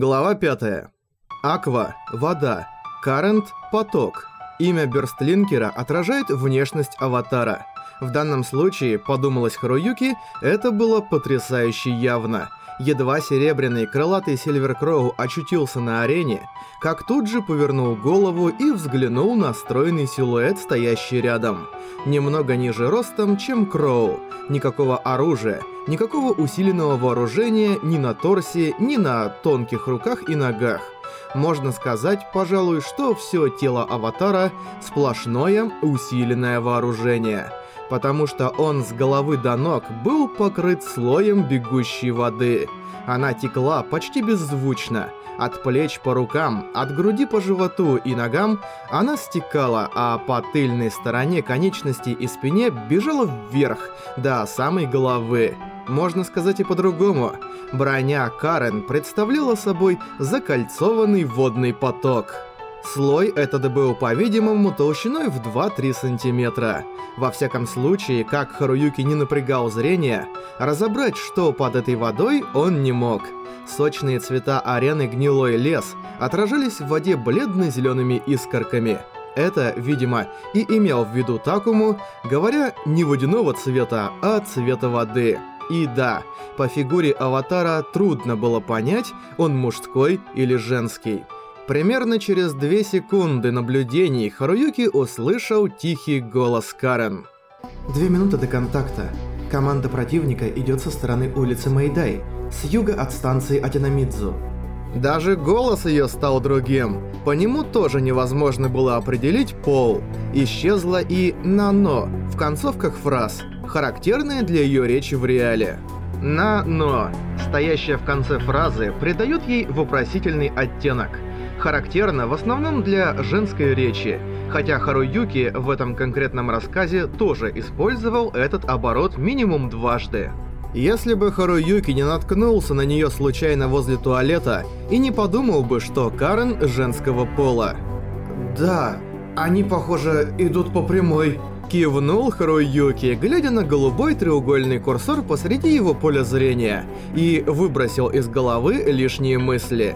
Глава 5. Аква – вода. Карент – поток. Имя Берстлинкера отражает внешность аватара. В данном случае, подумалось Харуюки, это было потрясающе явно. Едва серебряный крылатый Сильверкроу очутился на арене, как тут же повернул голову и взглянул на стройный силуэт, стоящий рядом. Немного ниже ростом, чем Кроу. Никакого оружия, никакого усиленного вооружения ни на торсе, ни на тонких руках и ногах. Можно сказать, пожалуй, что все тело аватара – сплошное усиленное вооружение – потому что он с головы до ног был покрыт слоем бегущей воды. Она текла почти беззвучно. От плеч по рукам, от груди по животу и ногам она стекала, а по тыльной стороне конечностей и спине бежала вверх, до самой головы. Можно сказать и по-другому. Броня Карен представляла собой закольцованный водный поток. Слой этот был, по-видимому, толщиной в 2-3 сантиметра. Во всяком случае, как Харуюки не напрягал зрение, разобрать, что под этой водой, он не мог. Сочные цвета арены гнилой лес отражались в воде бледно-зелеными искорками. Это, видимо, и имел в виду Такому, говоря не водяного цвета, а цвета воды. И да, по фигуре аватара трудно было понять, он мужской или женский. Примерно через две секунды наблюдений Харуюки услышал тихий голос Карен. Две минуты до контакта. Команда противника идет со стороны улицы Мэйдай, с юга от станции Атинамидзу. Даже голос ее стал другим. По нему тоже невозможно было определить пол. Исчезло и «нано» в концовках фраз, характерное для ее речи в реале. «На-но», стоящая в конце фразы, придает ей вопросительный оттенок – характерно в основном для женской речи, хотя Харуюки в этом конкретном рассказе тоже использовал этот оборот минимум дважды. Если бы Харуюки не наткнулся на нее случайно возле туалета и не подумал бы, что Карен женского пола. «Да, они, похоже, идут по прямой», Кивнул Харуюки, глядя на голубой треугольный курсор посреди его поля зрения, и выбросил из головы лишние мысли.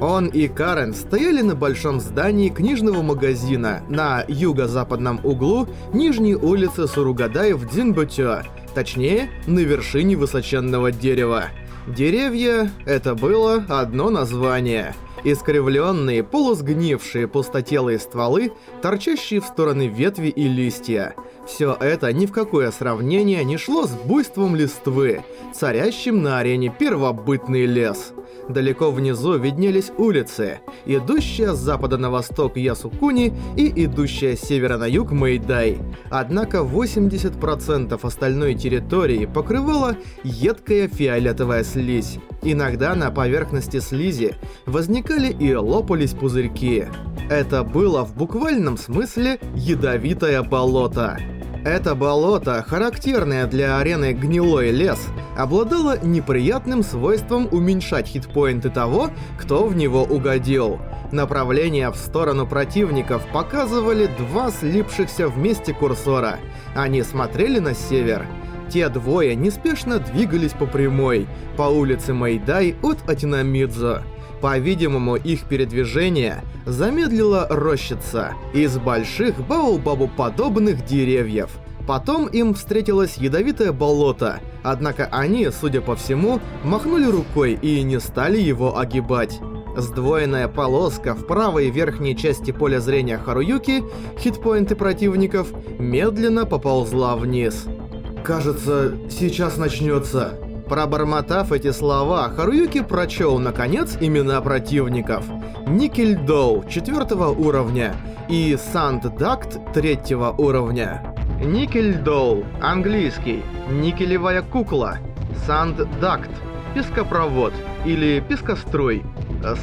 Он и Карен стояли на большом здании книжного магазина на юго-западном углу нижней улицы Суругадай в Дзинбутё, точнее, на вершине высоченного дерева. Деревья — это было одно название. Искривленные, полусгнившие пустотелые стволы, торчащие в стороны ветви и листья. Все это ни в какое сравнение не шло с буйством листвы, царящим на арене первобытный лес. Далеко внизу виднелись улицы, идущая с запада на восток Ясукуни и идущая с севера на юг Мэйдай. Однако 80% остальной территории покрывала едкая фиолетовая слизь. Иногда на поверхности слизи возникали и лопались пузырьки. Это было в буквальном смысле ядовитое болото. Это болото, характерное для арены гнилой лес, обладало неприятным свойством уменьшать хитпоинты того, кто в него угодил. Направления в сторону противников показывали два слипшихся вместе курсора. Они смотрели на север. Те двое неспешно двигались по прямой, по улице Майдай от Атинамидзо. По-видимому, их передвижение замедлила рощица из больших баобабу-подобных деревьев. Потом им встретилось ядовитое болото, однако они, судя по всему, махнули рукой и не стали его огибать. Сдвоенная полоска в правой верхней части поля зрения Харуюки, хитпоинты противников, медленно поползла вниз. «Кажется, сейчас начнется», Пробормотав эти слова, Харуюки прочел, наконец, имена противников. Никель Доу, четвертого уровня, и Санд Дакт, третьего уровня. Никель Доу, английский, никелевая кукла. Санд Дакт, пескопровод, или пескоструй.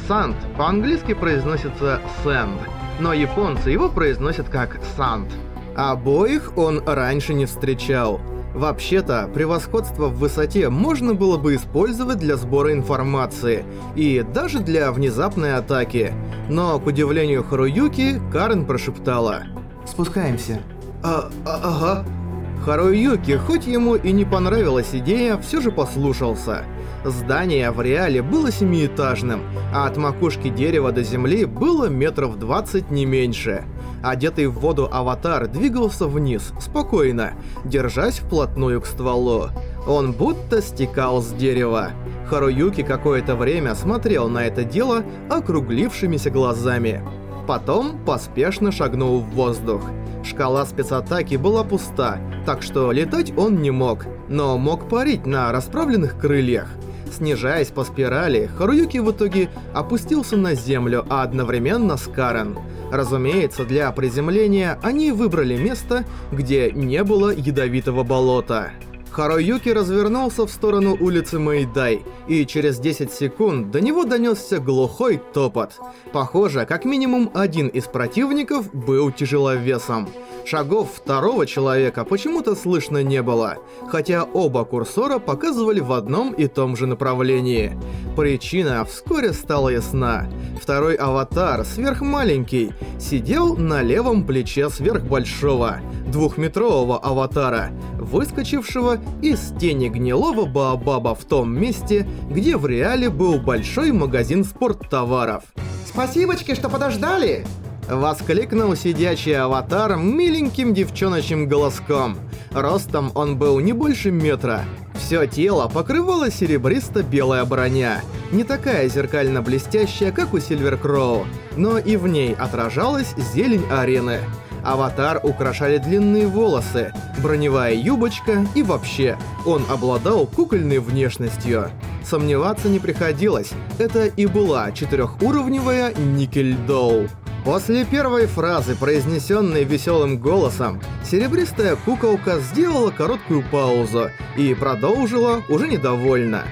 Санд по-английски произносится Sand, но японцы его произносят как Санд. Обоих он раньше не встречал. Вообще-то, превосходство в высоте можно было бы использовать для сбора информации и даже для внезапной атаки. Но, к удивлению Харуюки, Карен прошептала. «Спускаемся». «А, а ага». Харуюки, хоть ему и не понравилась идея, все же послушался. Здание в реале было семиэтажным, а от макушки дерева до земли было метров 20 не меньше. Одетый в воду аватар двигался вниз, спокойно, держась вплотную к стволу. Он будто стекал с дерева. Харуюки какое-то время смотрел на это дело округлившимися глазами. Потом поспешно шагнул в воздух. Шкала спецатаки была пуста, так что летать он не мог, но мог парить на расправленных крыльях. Снижаясь по спирали, Харуюки в итоге опустился на землю, а одновременно с Карен. Разумеется, для приземления они выбрали место, где не было ядовитого болота. Харуюки развернулся в сторону улицы Мэйдай, и через 10 секунд до него донесся глухой топот. Похоже, как минимум один из противников был тяжеловесом. Шагов второго человека почему-то слышно не было, хотя оба курсора показывали в одном и том же направлении. Причина вскоре стала ясна. Второй аватар, сверхмаленький, сидел на левом плече сверхбольшого, двухметрового аватара, выскочившего из тени гнилого Баобаба в том месте, где в реале был большой магазин спорттоваров. «Спасибочки, что подождали!» Воскликнул сидячий аватар миленьким девчоночим голоском. Ростом он был не больше метра. Все тело покрывало серебристо-белая броня. Не такая зеркально-блестящая, как у Сильвер Кроу, но и в ней отражалась зелень арены. Аватар украшали длинные волосы, броневая юбочка и вообще, он обладал кукольной внешностью. Сомневаться не приходилось, это и была четырехуровневая Никель Доу. После первой фразы, произнесенной веселым голосом, серебристая куколка сделала короткую паузу и продолжила уже недовольно.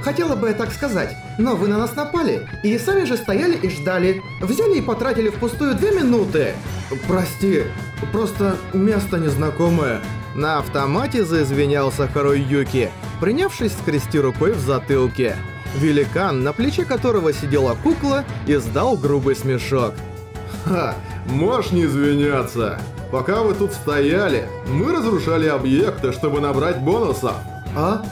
Хотела бы я так сказать, но вы на нас напали, и сами же стояли и ждали. Взяли и потратили впустую две минуты. Прости, просто место незнакомое. На автомате заизвинялся Харуюки, принявшись скрести рукой в затылке. Великан, на плече которого сидела кукла, издал грубый смешок. Ха, можешь не извиняться. Пока вы тут стояли, мы разрушали объекты, чтобы набрать бонусов. А?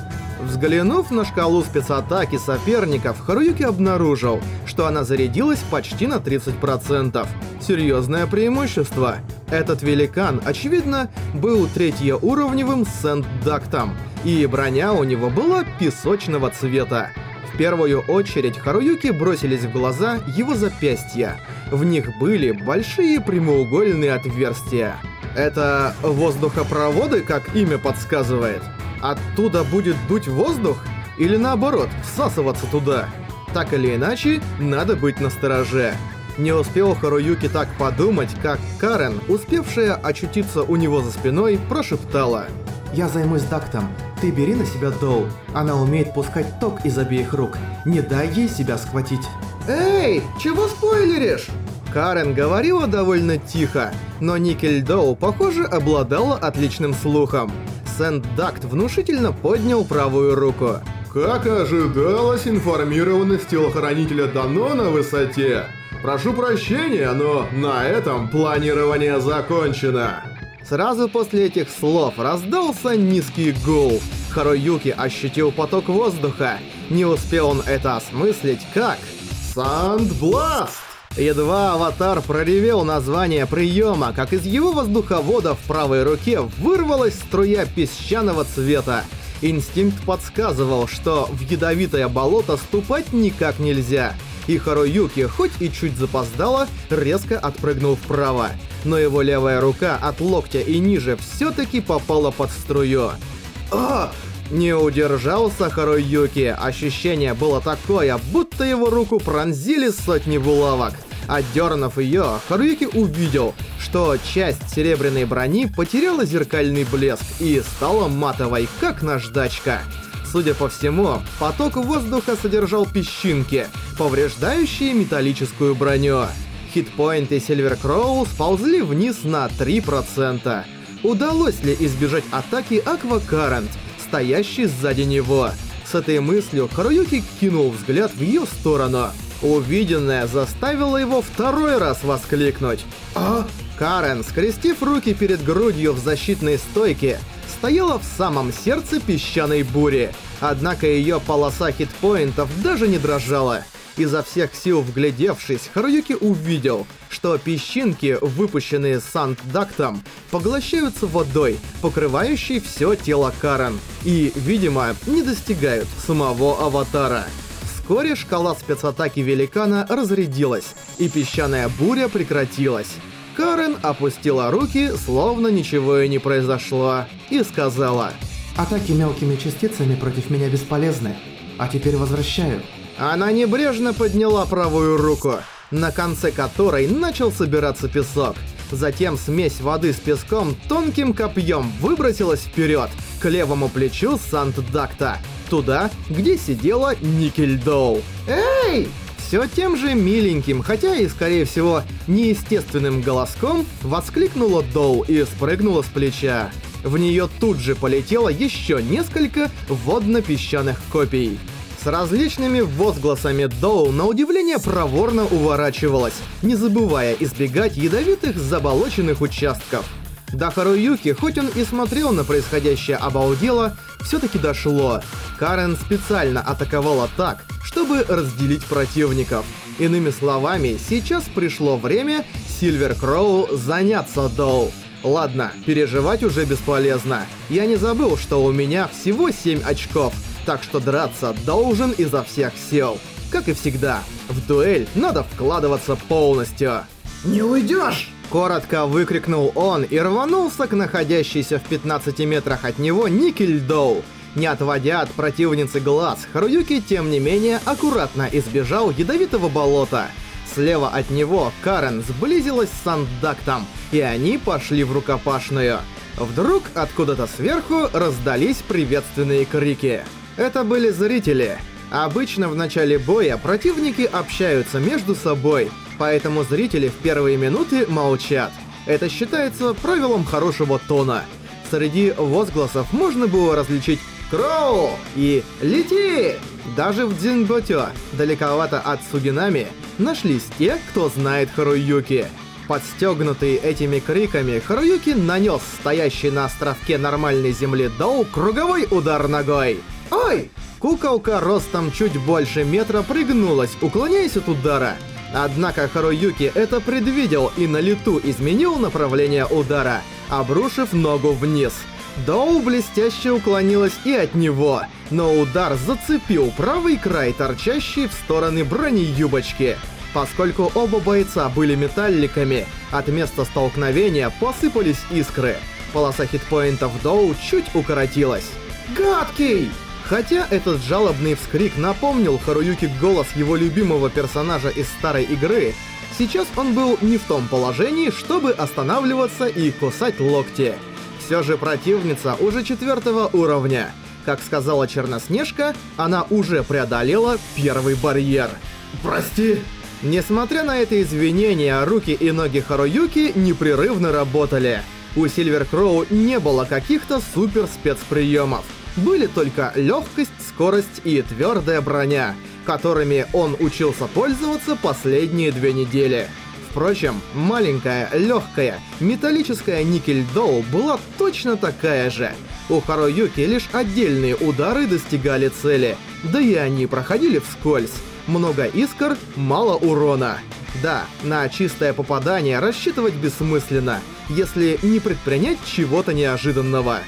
Взглянув на шкалу спецатаки соперников, Харуюки обнаружил, что она зарядилась почти на 30%. Серьезное преимущество. Этот великан, очевидно, был третьеуровневым сент-дактом, и броня у него была песочного цвета. В первую очередь Харуюки бросились в глаза его запястья. В них были большие прямоугольные отверстия. Это воздухопроводы, как имя подсказывает? Оттуда будет дуть воздух? Или наоборот, всасываться туда? Так или иначе, надо быть настороже. Не успел Харуюки так подумать, как Карен, успевшая очутиться у него за спиной, прошептала. «Я займусь Дактом. Ты бери на себя Доу. Она умеет пускать ток из обеих рук. Не дай ей себя схватить». «Эй, чего спойлеришь?» Карен говорила довольно тихо, но Никель Доу, похоже, обладала отличным слухом. Сент-Дакт внушительно поднял правую руку. Как ожидалось, информированность телохранителя дано на высоте. Прошу прощения, но на этом планирование закончено. Сразу после этих слов раздался низкий гул. Харуюки ощутил поток воздуха. Не успел он это осмыслить, как... Сандбласт! Едва аватар проревел название приема, как из его воздуховода в правой руке вырвалась струя песчаного цвета. Инстинкт подсказывал, что в ядовитое болото ступать никак нельзя. И Харуюки, хоть и чуть запоздало, резко отпрыгнул вправо. Но его левая рука от локтя и ниже все-таки попала под струю. А! Не удержался Харуюки. Ощущение было такое, будто его руку пронзили сотни булавок. Отдернув ее, Харуюки увидел, что часть серебряной брони потеряла зеркальный блеск и стала матовой, как наждачка. Судя по всему, поток воздуха содержал песчинки, повреждающие металлическую броню. Хитпоинты Сильвер Кроу сползли вниз на 3%. Удалось ли избежать атаки Аквакарент, стоящей сзади него? С этой мыслью Харуюки кинул взгляд в ее сторону. Увиденное заставило его второй раз воскликнуть. «А?» Карен, скрестив руки перед грудью в защитной стойке, стояла в самом сердце песчаной бури. Однако ее полоса хитпоинтов даже не дрожала. Изо всех сил вглядевшись, Харуюки увидел, что песчинки, выпущенные Санддактом, поглощаются водой, покрывающей все тело Карен, и, видимо, не достигают самого аватара. Вскоре шкала спецатаки великана разрядилась, и песчаная буря прекратилась. Карен опустила руки, словно ничего и не произошло, и сказала Атаки мелкими частицами против меня бесполезны. А теперь возвращаю. Она небрежно подняла правую руку, на конце которой начал собираться песок. Затем смесь воды с песком тонким копьем выбросилась вперед, к левому плечу Санддакта, туда, где сидела Никельдоу. «Эй!» Все тем же миленьким, хотя и, скорее всего, неестественным голоском воскликнула Доу и спрыгнула с плеча. В нее тут же полетело еще несколько водно-песчаных копий. С различными возгласами Доу на удивление проворно уворачивалась, не забывая избегать ядовитых заболоченных участков. До Харуюки, хоть он и смотрел на происходящее обалдело, все-таки дошло. Карен специально атаковала так, чтобы разделить противников. Иными словами, сейчас пришло время Сильвер Кроу заняться Доу. Ладно, переживать уже бесполезно. Я не забыл, что у меня всего 7 очков, так что драться должен изо всех сил. Как и всегда, в дуэль надо вкладываться полностью. Не уйдешь! Коротко выкрикнул он и рванулся к находящейся в 15 метрах от него Никельдоу. Не отводя от противницы глаз, Харуюки, тем не менее, аккуратно избежал ядовитого болота. Слева от него Карен сблизилась с Сандактом, и они пошли в рукопашную. Вдруг откуда-то сверху раздались приветственные крики. Это были зрители. Обычно в начале боя противники общаются между собой, поэтому зрители в первые минуты молчат. Это считается правилом хорошего тона. Среди возгласов можно было различить «Кроу!» и «Лети!». Даже в Дзинботё, далековато от Сугинами, нашлись те, кто знает Харуюки. Подстегнутый этими криками, Харуюки нанес стоящий на островке нормальной земли Доу круговой удар ногой. «Ой!» Куколка ростом чуть больше метра пригнулась, уклоняясь от удара. Однако Харуюки это предвидел и на лету изменил направление удара, обрушив ногу вниз. Доу блестяще уклонилась и от него, но удар зацепил правый край, торчащий в стороны брони юбочки. Поскольку оба бойца были металликами, от места столкновения посыпались искры. Полоса хитпоинтов Доу чуть укоротилась. «Гадкий!» Хотя этот жалобный вскрик напомнил Харуюки голос его любимого персонажа из старой игры, сейчас он был не в том положении, чтобы останавливаться и кусать локти. Все же противница уже четвертого уровня. Как сказала Черноснежка, она уже преодолела первый барьер. Прости. Несмотря на это извинение, руки и ноги Харуюки непрерывно работали. У Сильвер Кроу не было каких-то супер спецприемов были только легкость, скорость и твердая броня, которыми он учился пользоваться последние две недели. Впрочем, маленькая, легкая, металлическая никель-доу была точно такая же. У Харуюки лишь отдельные удары достигали цели, да и они проходили вскользь. Много искр, мало урона. Да, на чистое попадание рассчитывать бессмысленно, если не предпринять чего-то неожиданного.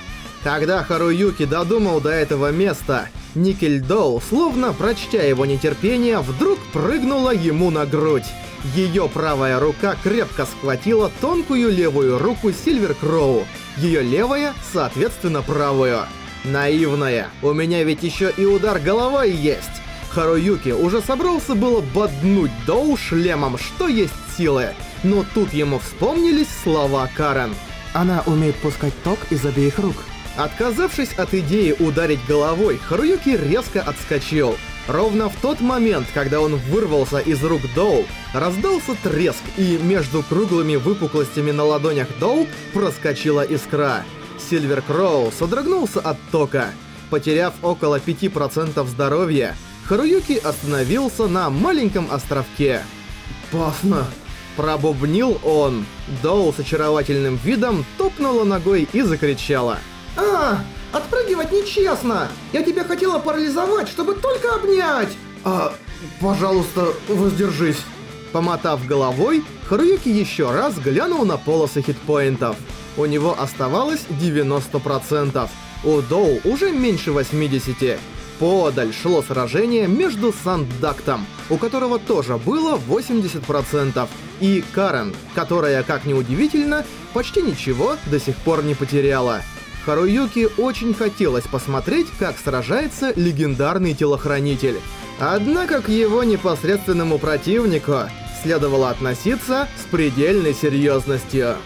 Когда Харуюки додумал до этого места, Никель Доу, словно прочтя его нетерпение, вдруг прыгнула ему на грудь. Ее правая рука крепко схватила тонкую левую руку Сильвер Кроу, ее левая, соответственно, правую. Наивная, у меня ведь еще и удар головой есть. Харуюки уже собрался было боднуть Доу шлемом, что есть силы, но тут ему вспомнились слова Карен. Она умеет пускать ток из обеих рук. Отказавшись от идеи ударить головой, Харуюки резко отскочил. Ровно в тот момент, когда он вырвался из рук Доу, раздался треск, и между круглыми выпуклостями на ладонях Доу проскочила искра. Сильвер Кроу содрогнулся от тока. Потеряв около 5% здоровья, Харуюки остановился на маленьком островке. «Пасно!» Пробубнил он. Доу с очаровательным видом топнула ногой и закричала. А, Отпрыгивать нечестно! Я тебя хотела парализовать, чтобы только обнять! А, пожалуйста, воздержись. Помотав головой, Харуюки еще раз глянул на полосы хитпоинтов. У него оставалось 90%. У Доу уже меньше 80%. Подаль шло сражение между Сандактом, у которого тоже было 80%, и Карен, которая, как ни удивительно, почти ничего до сих пор не потеряла. Харуюки очень хотелось посмотреть, как сражается легендарный телохранитель. Однако к его непосредственному противнику следовало относиться с предельной серьезностью.